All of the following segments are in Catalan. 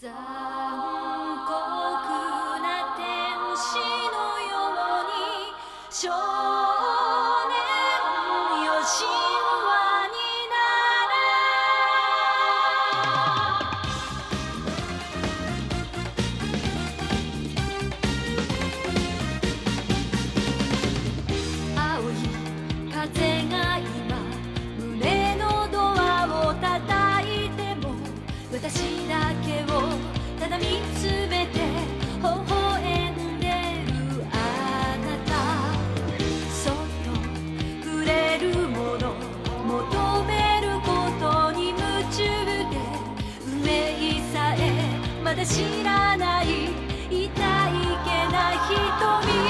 残酷な天使のようにまだ知らない痛いけな瞳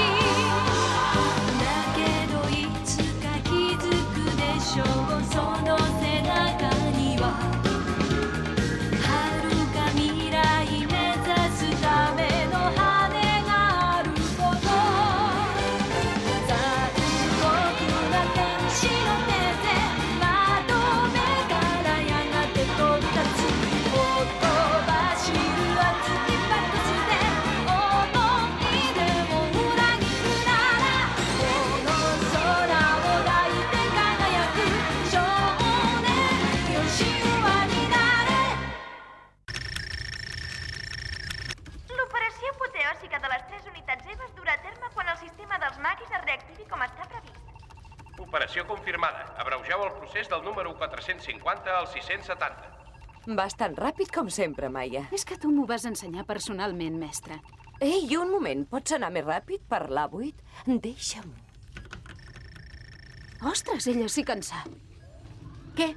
Operació confirmada. Abreugeu el procés del número 450 al 670. Bastant ràpid, com sempre, Maia. És que tu m'ho vas ensenyar personalment, mestre. Ei, un moment, pots anar més ràpid per l'A8? Deixa'm. Ostres, ella sí que en sap. Què?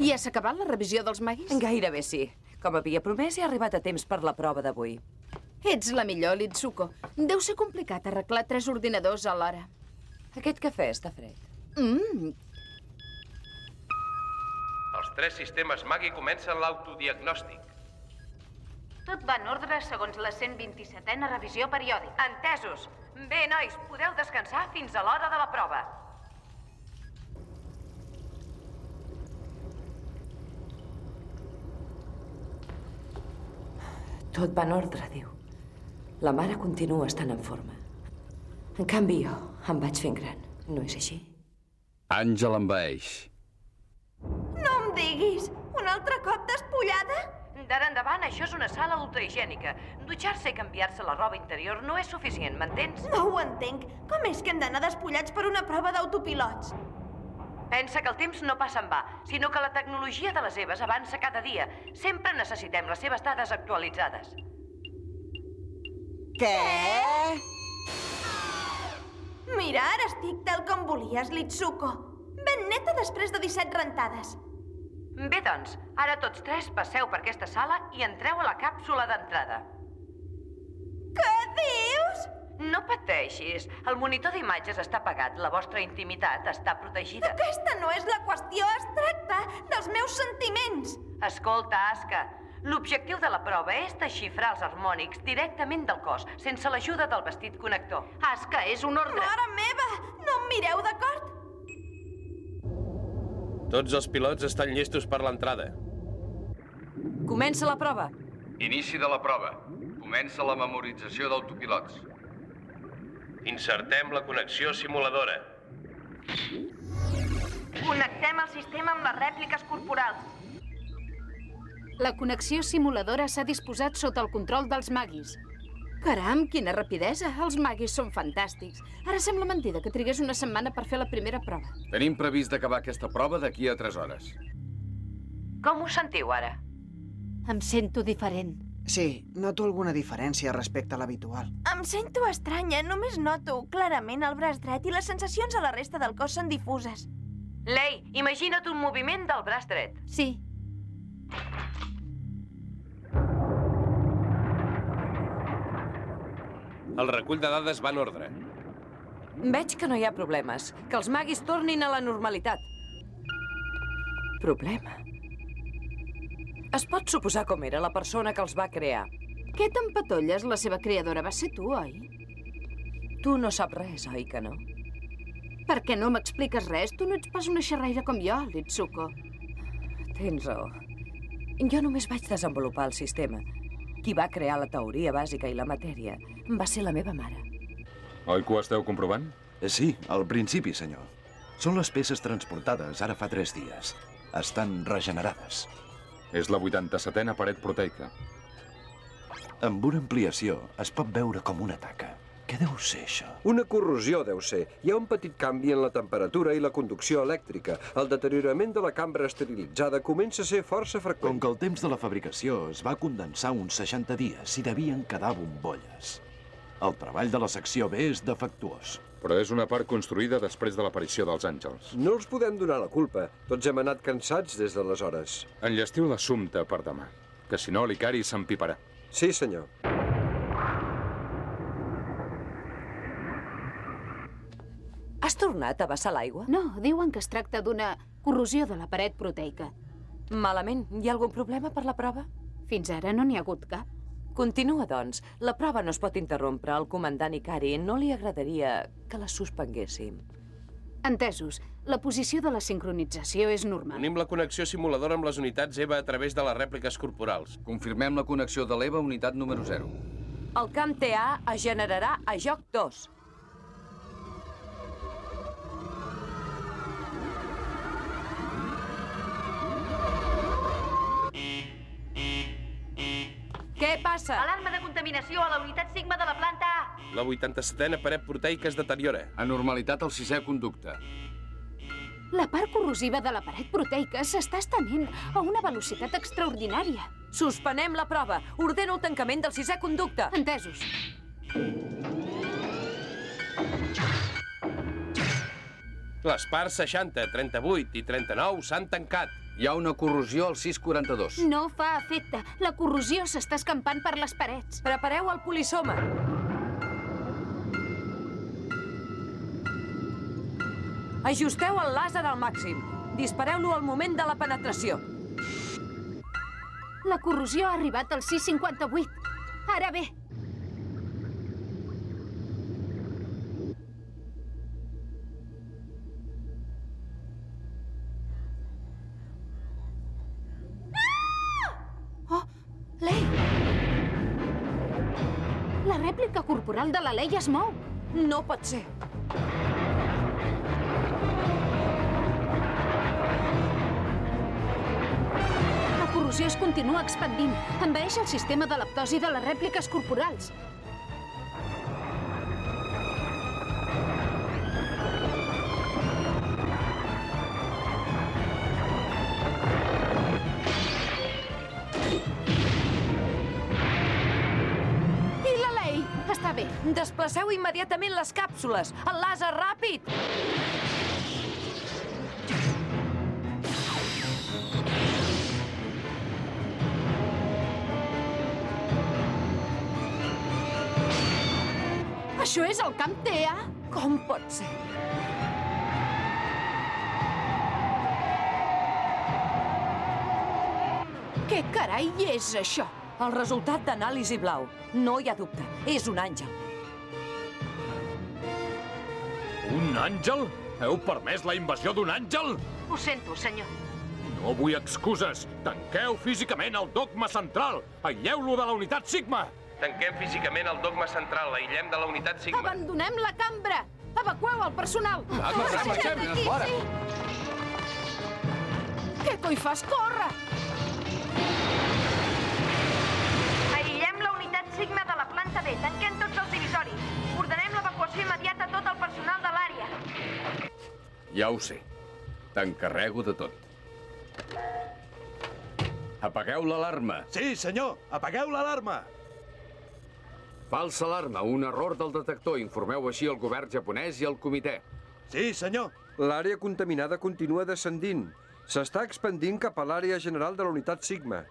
Ja s'ha acabat la revisió dels maguis? Gairebé sí. Com havia promès, he arribat a temps per la prova d'avui. Ets la millor, Litsuko. Deu ser complicat arreglar tres ordinadors alhora. Aquest cafè està fred. Mm, Els tres sistemes Magi comencen l'autodiagnòstic. Tot va en ordre segons la 127a revisió periòdica. Entesos. Bé, nois, podeu descansar fins a l'hora de la prova. Tot va en ordre, diu. La mare continua estant en forma. En canvi, jo em vaig fent gran. No és així? Àngel envaeix. No em diguis! Un altre cop despullada? D'ara endavant, això és una sala ultrahigiènica. Dutxar-se i canviar-se la roba interior no és suficient, m'entens? No ho entenc. Com és que hem d'anar despullats per una prova d'autopilots? Pensa que el temps no passa en va, sinó que la tecnologia de les EVAs avança cada dia. Sempre necessitem les seves dades actualitzades. Què? Mira, ara estic tal com volies, Litsuko. Ben neta després de 17 rentades. Bé, doncs, ara tots tres passeu per aquesta sala i entreu a la càpsula d'entrada. Què dius? No pateixis. El monitor d'imatges està apagat. La vostra intimitat està protegida. Aquesta no és la qüestió, es tracta dels meus sentiments. Escolta, Aska, l'objectiu de la prova és desxifrar els harmònics directament del cos, sense l'ajuda del vestit connector. Aska, és un ordre. Mare meva, no em mireu d'acord? Tots els pilots estan llestos per l'entrada. Comença la prova. Inici de la prova. Comença la memorització d'autopilots. Insertem la connexió simuladora. Connectem el sistema amb les rèpliques corporals. La connexió simuladora s'ha disposat sota el control dels maguis. Caram, quina rapidesa! Els maguis són fantàstics. Ara sembla mentida que trigués una setmana per fer la primera prova. Tenim previst d'acabar aquesta prova d'aquí a 3 hores. Com us sentiu ara? Em sento diferent. Sí, noto alguna diferència respecte a l'habitual. Em sento estranya, només noto clarament el braç dret i les sensacions a la resta del cos són difuses. Lei, imagina't un moviment del braç dret. Sí, El recull de dades va en ordre. Veig que no hi ha problemes. Que els maguis tornin a la normalitat. Problema? Es pot suposar com era la persona que els va crear. Què t'empatolles? La seva creadora va ser tu, oi? Tu no saps res, oi que no? Per què no m'expliques res? Tu no ets pas una xerraire com jo, Litsuko. Tens raó. Jo només vaig desenvolupar el sistema. Qui va crear la teoria bàsica i la matèria va ser la meva mare. Oi que ho esteu comprovant? Eh, Sí, al principi, senyor. Són les peces transportades ara fa tres dies. Estan regenerades. És la 87a paret proteica. Amb una ampliació es pot veure com una taca. Què deu ser això? Una corrosió deu ser. Hi ha un petit canvi en la temperatura i la conducció elèctrica. El deteriorament de la cambra esterilitzada comença a ser força Com freqüent. que el temps de la fabricació es va condensar uns 60 dies i devien quedar bombolles. El treball de la secció B és defectuós. Però és una part construïda després de l'aparició dels àngels. No els podem donar la culpa. Tots hem anat cansats des d'aleshores. Enllestiu l'assumpte per demà, que si no l'Icari s'empiparà. Sí, senyor. Has tornat a vessar l'aigua? No, diuen que es tracta d'una corrosió de la paret proteica. Malament. Hi ha algun problema per la prova? Fins ara no n'hi ha hagut cap. Continua, doncs. La prova no es pot interrompre. Al comandant Ikari no li agradaria que la suspenguéssim. Entesos. La posició de la sincronització és normal. Unim la connexió simuladora amb les unitats EVA a través de les rèpliques corporals. Confirmem la connexió de l'EVA unitat número 0. El camp TA es generarà a joc 2. Què passa? Alarma de contaminació a la unitat Sigma de la planta A. La 87a paret proteica es deteriora. Anormalitat al sisè conducte. La part corrosiva de la paret proteica s'està estenent a una velocitat extraordinària. Suspenem la prova. Ordeno el tancament del sisè conducte. Entesos. Les parts 60, 38 i 39 s'han tancat. Hi ha una corrosió al 642. No fa efecte. La corrosió s'està escampant per les parets. Prepareu el polissoma. Ajusteu el làser al màxim. Dispareu-lo al moment de la penetració. La corrosió ha arribat al 658. Ara bé, corporal de la Lei es mou. No pot ser. La corrosió es continua expandint. Envaeix el sistema de l'aptosi de les rèpliques corporals. Desplaceu immediatament les càpsules. El làser ràpid! Això és el camp TEA? Com pot ser? Què carai és això? El resultat d'anàlisi blau. No hi ha dubte. És un àngel. Un àngel? Heu permès la invasió d'un àngel? Ho sento, senyor. No vull excuses. Tanqueu físicament el dogma central. Aïlleu-lo de la unitat Sigma. Tanquem físicament el dogma central, l'aïllem de la unitat Sigma. Abandonem la cambra! Evacueu el personal! Va, marxem, fora. sí. Què coi fas? Corre! Aïllem la unitat Sigma de la planta B. Tanquem tots els divisoris. Ordenem l'evacuació immediata a tot el personal. Ja ho sé. T'encarrego de tot. Apagueu l'alarma. Sí, senyor. Apagueu l'alarma. Falsa alarma, un error del detector. Informeu així el govern japonès i el comitè. Sí, senyor. L'àrea contaminada continua descendint. S'està expandint cap a l'àrea general de la unitat Sigma.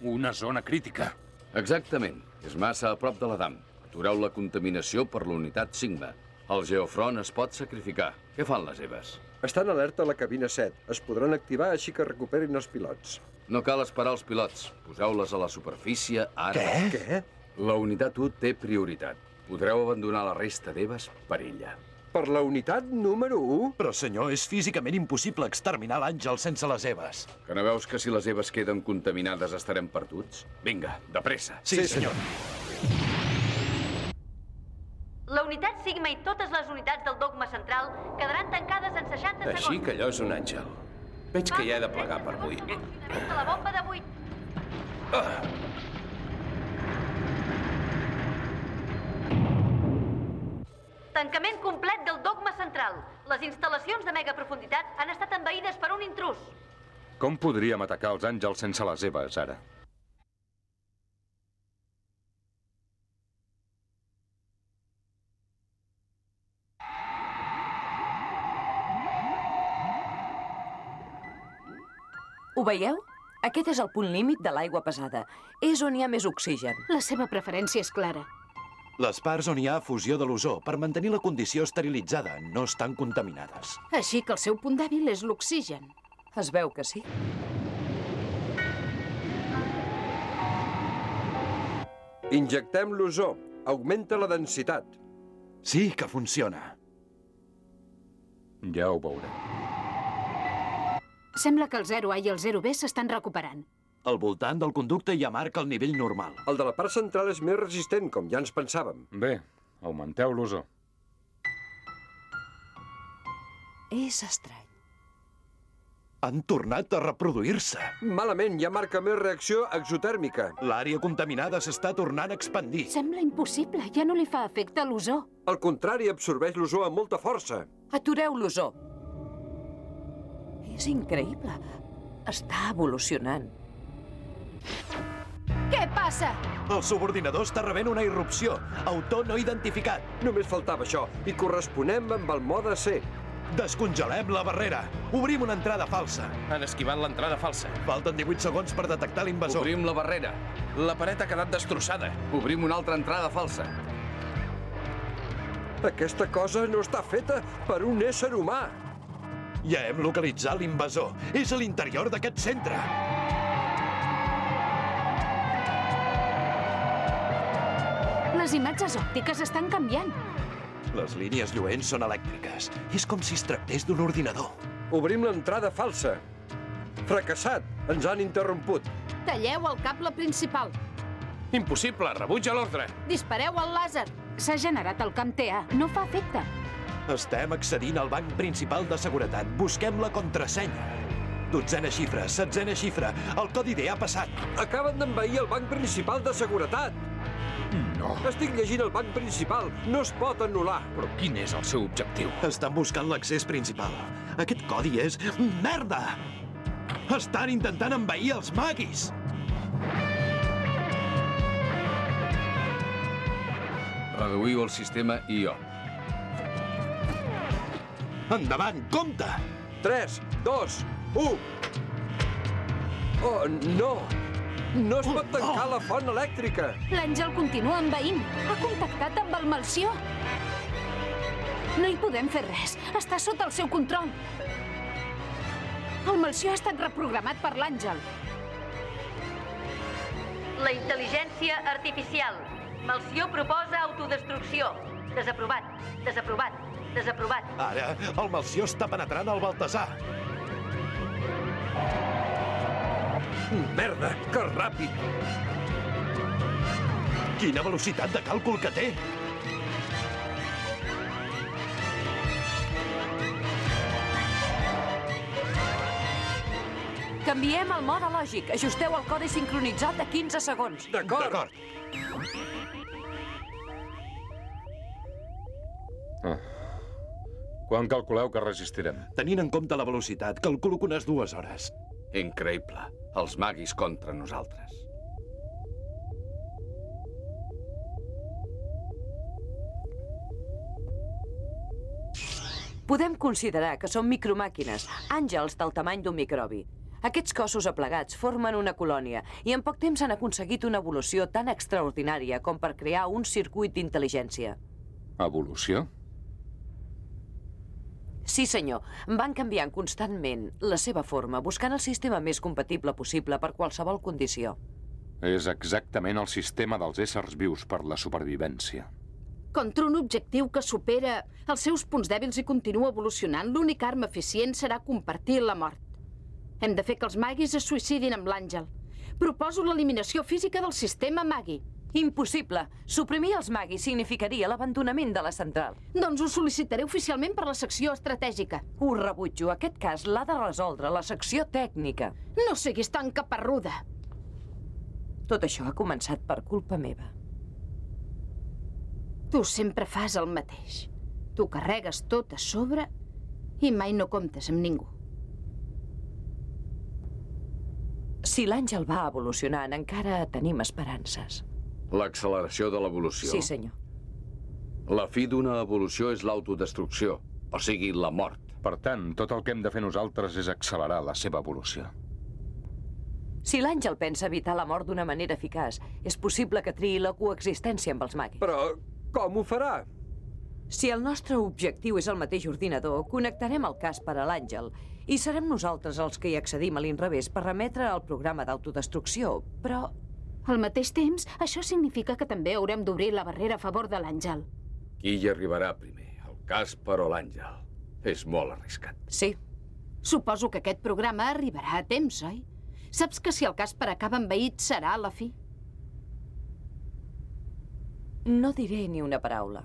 Una zona crítica. Exactament. És massa a prop de la dam. Atureu la contaminació per la unitat Sigma. El geofront es pot sacrificar. Què fan les Eves? Estan alerta a la cabina 7. Es podran activar així que recuperin els pilots. No cal esperar els pilots. Poseu-les a la superfície ara. Què? La unitat 1 té prioritat. Podreu abandonar la resta d'Eves per ella. Per la unitat número 1? Però, senyor, és físicament impossible exterminar l'àngel sense les Eves. Que no veus que si les Eves queden contaminades estarem perduts? Vinga, de pressa. Sí, senyor. La unitat Sigma i totes les unitats del dogma central quedaran tancades en 60 segons. Així que allò és un àngel. Veig que ja he de plegar per avui. De la bomba de 8. Tancament complet del dogma central. Les instal·lacions de mega profunditat han estat envaïdes per un intrus. Com podríem atacar els àngels sense les Eves, ara? Ho veieu? Aquest és el punt límit de l'aigua pesada. És on hi ha més oxigen. La seva preferència és clara. Les parts on hi ha fusió de l'ozó per mantenir la condició esterilitzada no estan contaminades. Així que el seu punt dèbil és l'oxigen. Es veu que sí. Injectem l'ozó. Augmenta la densitat. Sí que funciona. Ja ho veurem. Sembla que el 0A i el 0B s'estan recuperant. Al voltant del conducte hi ha marca el nivell normal. El de la part central és més resistent, com ja ens pensàvem. Bé, augmenteu l'ozó. És estrany. Han tornat a reproduir-se. Malament, ja marca més reacció exotèrmica. L'àrea contaminada s'està tornant a expandir. Sembla impossible. Ja no li fa efecte l'ozó. Al contrari, absorbeix l'ozó amb molta força. Atureu l'ozó. És increïble. Està evolucionant. Què passa? El subordinador està rebent una irrupció. Autor no identificat. Només faltava això. I corresponem amb el mode C. Descongelem la barrera. Obrim una entrada falsa. Han esquivat l'entrada falsa. Falten 18 segons per detectar l'invasor. Obrim la barrera. La paret ha quedat destrossada. Obrim una altra entrada falsa. Aquesta cosa no està feta per un ésser humà. Ja hem localitzat l'invasor. És a l'interior d'aquest centre. Les imatges òptiques estan canviant. Les línies lluents són elèctriques. És com si es tractés d'un ordinador. Obrim l'entrada falsa. Fracassat. Ens han interromput. Talleu el cable principal. Impossible, rebutja l'ordre. Dispareu el làser. S'ha generat el camp TA. No fa efecte. Estem accedint al banc principal de seguretat. Busquem la contrasenya. Dotzena xifra, setzena xifra. El codi D ha passat. Acaben d'envair el banc principal de seguretat. No. Estic llegint el banc principal. No es pot anul·lar. Però quin és el seu objectiu? Estan buscant l'accés principal. Aquest codi és... Merda! Estan intentant envair els maguis! Reduïu el sistema IO. Endavant, compte! 3, 2, 1... Oh, no! No es pot tancar la font elèctrica! L'àngel continua envaint. Ha contactat amb el Malció. No hi podem fer res. Està sota el seu control. El Malció ha estat reprogramat per l'àngel. La intel·ligència artificial. Malció proposa autodestrucció. Desaprovat, desaprovat, desaprovat. Ara, el Malció està penetrant el Baltasar. Merda, que ràpid! Quina velocitat de càlcul que té! Canviem el mode lògic. Ajusteu el codi sincronitzat de 15 segons. D'acord. D'acord. Quan calculeu que resistirem? Tenint en compte la velocitat, calculo que unes dues hores. Increïble. Els maguis contra nosaltres. Podem considerar que són micromàquines, àngels del tamany d'un microbi. Aquests cossos aplegats formen una colònia i en poc temps han aconseguit una evolució tan extraordinària com per crear un circuit d'intel·ligència. Evolució? Sí, senyor. Van canviant constantment la seva forma, buscant el sistema més compatible possible per qualsevol condició. És exactament el sistema dels éssers vius per la supervivència. Contra un objectiu que supera els seus punts dèbils i continua evolucionant, l'única arma eficient serà compartir la mort. Hem de fer que els maguis es suïcidin amb l'àngel. Proposo l'eliminació física del sistema magui. Impossible. Suprimir els maguis significaria l'abandonament de la central. Doncs ho sol·licitaré oficialment per la secció estratègica. Ho rebutjo. Aquest cas l'ha de resoldre la secció tècnica. No siguis tan caparruda. Tot això ha començat per culpa meva. Tu sempre fas el mateix. Tu carregues tot a sobre i mai no comptes amb ningú. Si l'àngel va evolucionant, encara tenim esperances. L'acceleració de l'evolució. Sí, senyor. La fi d'una evolució és l'autodestrucció, o sigui, la mort. Per tant, tot el que hem de fer nosaltres és accelerar la seva evolució. Si l'àngel pensa evitar la mort d'una manera eficaç, és possible que triï la coexistència amb els maguis. Però com ho farà? Si el nostre objectiu és el mateix ordinador, connectarem el cas per a l'àngel i serem nosaltres els que hi accedim a l'inrevés per remetre el programa d'autodestrucció, però... Al mateix temps, això significa que també haurem d'obrir la barrera a favor de l'àngel. Qui hi arribarà primer, el Caspar o l'Àngel? És molt arriscat. Sí. Suposo que aquest programa arribarà a temps, oi? Saps que si el Caspar acaba envaït serà la fi? No diré ni una paraula.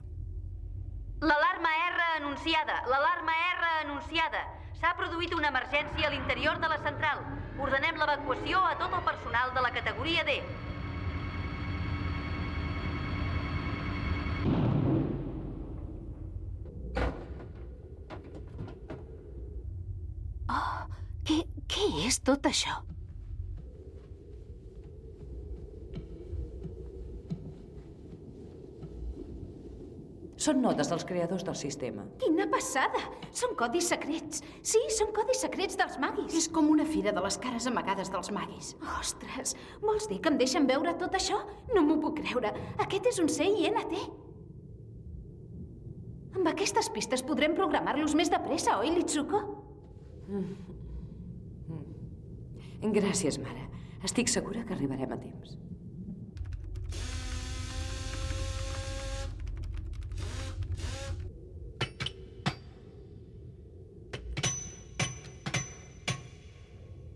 L'alarma R anunciada! L'alarma R anunciada! S'ha produït una emergència a l'interior de la central. Ordenem l'evacuació a tot el personal de la categoria D. què és tot això? Són notes dels creadors del sistema. Quina passada! Són codis secrets. Sí, són codis secrets dels maguis. És com una fira de les cares amagades dels maguis. Ostres, vols dir que em deixen veure tot això? No m'ho puc creure. Aquest és un CINT. Amb aquestes pistes podrem programar-los més de pressa, oi, Litsuko? Gràcies, mare. Estic segura que arribarem a temps.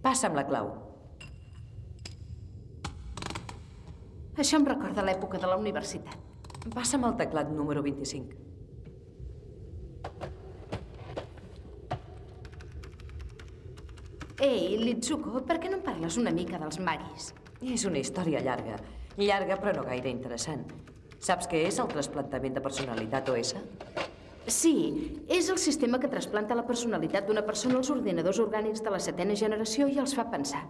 Passa'm la clau. Això em recorda l'època de la universitat. Passa'm el teclat número 25. Ei, Litsuko, per què no em parles una mica dels maguis? És una història llarga. Llarga, però no gaire interessant. Saps què és el trasplantament de personalitat OS? Sí, és el sistema que trasplanta la personalitat d'una persona als ordinadors orgànics de la setena generació i els fa pensar.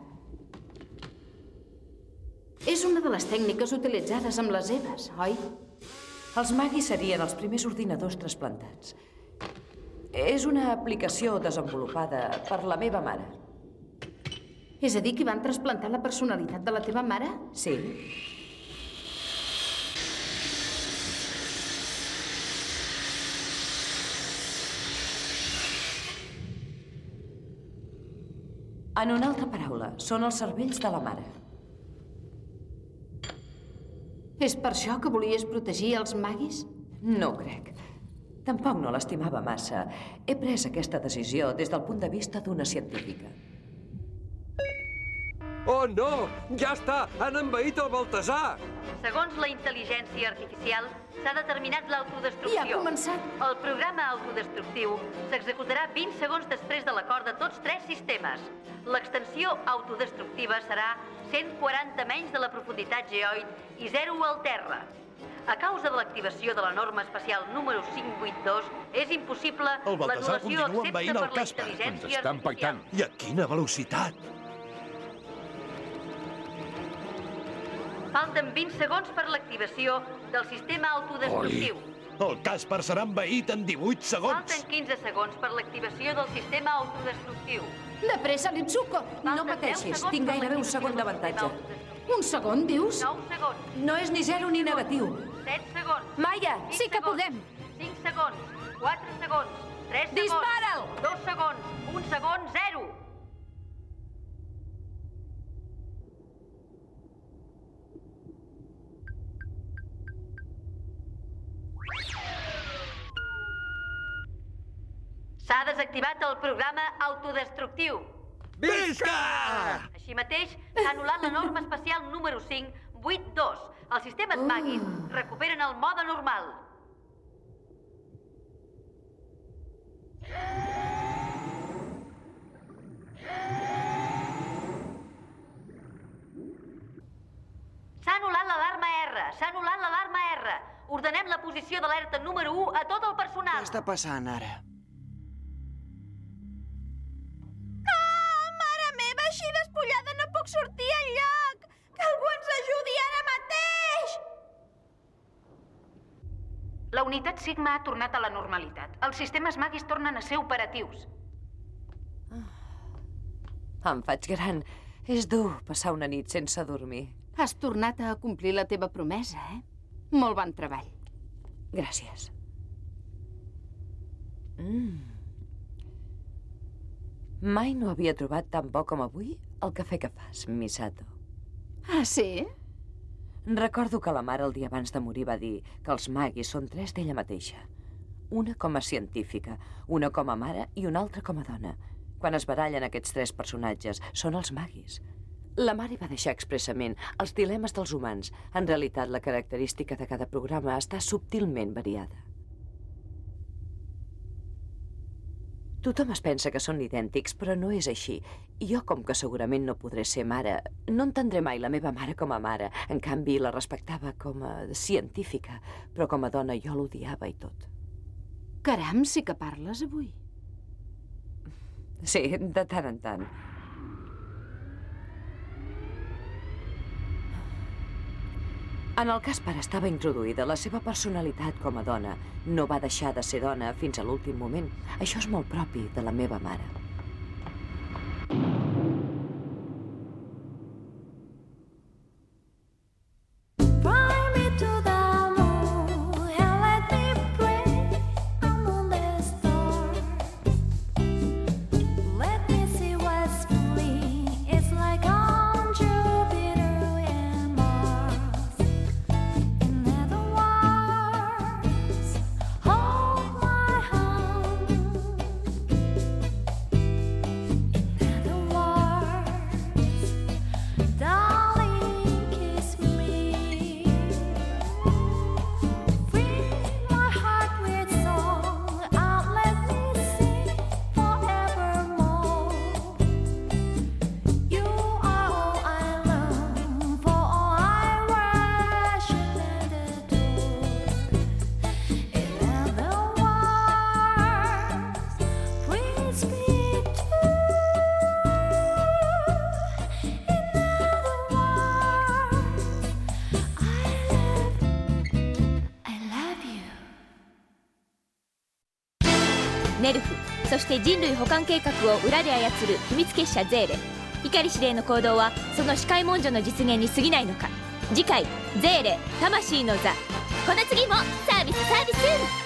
És una de les tècniques utilitzades amb les EVAs, oi? Els maguis serien els primers ordinadors trasplantats. És una aplicació desenvolupada per la meva mare. És a dir, que van trasplantar la personalitat de la teva mare? Sí. En una altra paraula, són els cervells de la mare. És per això que volies protegir els maguis? No ho crec. Tampoc no l'estimava massa. He pres aquesta decisió des del punt de vista d'una científica. Oh, no! Ja està! Han envaït el Baltasar! Segons la intel·ligència artificial, s'ha determinat l'autodestrucció. Ja ha començat. El programa autodestructiu s'executarà 20 segons després de l'acord de tots tres sistemes. L'extensió autodestructiva serà 140 menys de la profunditat geoid i 0 al terra. A causa de l'activació de la norma espacial número 582, és impossible l'anul·lació envaint per la intel·ligència Ens està empaitant. I a quina velocitat! Falten 20 segons per l'activació del sistema autodestructiu. El Caspar serà envaït en 18 segons! Falten 15 segons per l'activació del sistema autodestructiu. De pressa, Litsuko! No pateixis, tinc gairebé un segon d'avantatge. Un segon, dius? 9 segons, No és ni zero ni negatiu. 7 segons, Maia! Sí que podem! 5 segons, 4 segons, 3 segons, Dispara'l! 2 segons, 1 segon, 0. Desactivat el programa autodestructiu. Visca! Així mateix, s'ha anul·lat la norma especial número 5, 8.2. Els sistemes maguis recuperen el mode normal. S'ha anul·lat l'alarma R. S'ha anul·lat l'alarma R. Ordenem la posició d'alerta número 1 a tot el personal. Què està passant ara? Unitat Sigma ha tornat a la normalitat. Els sistemes maguis tornen a ser operatius. Em faig gran. És dur passar una nit sense dormir. Has tornat a complir la teva promesa, eh? Molt bon treball. Gràcies. Mm. Mai no havia trobat tan bo com avui el cafè que fas, Misato. Ah, sí? Recordo que la mare el dia abans de morir va dir que els maguis són tres d'ella mateixa. Una com a científica, una com a mare i una altra com a dona. Quan es barallen aquests tres personatges, són els maguis. La mare va deixar expressament els dilemes dels humans. En realitat, la característica de cada programa està subtilment variada. Tothom es pensa que són idèntics, però no és així. Jo, com que segurament no podré ser mare, no entendré mai la meva mare com a mare. En canvi, la respectava com a científica, però com a dona jo l'odiava i tot. Caram, sí que parles avui. Sí, de tant en tant. En el cas pare estava introduïda, la seva personalitat com a dona no va deixar de ser dona fins a l'últim moment. Això és molt propi de la meva mare. して人類保完計画を裏で操る秘密結社ゼーレ。碇司令の行動はその視界文書の実現に過ぎないのか。次回「ゼーレ魂の座」この次もサービスサービス。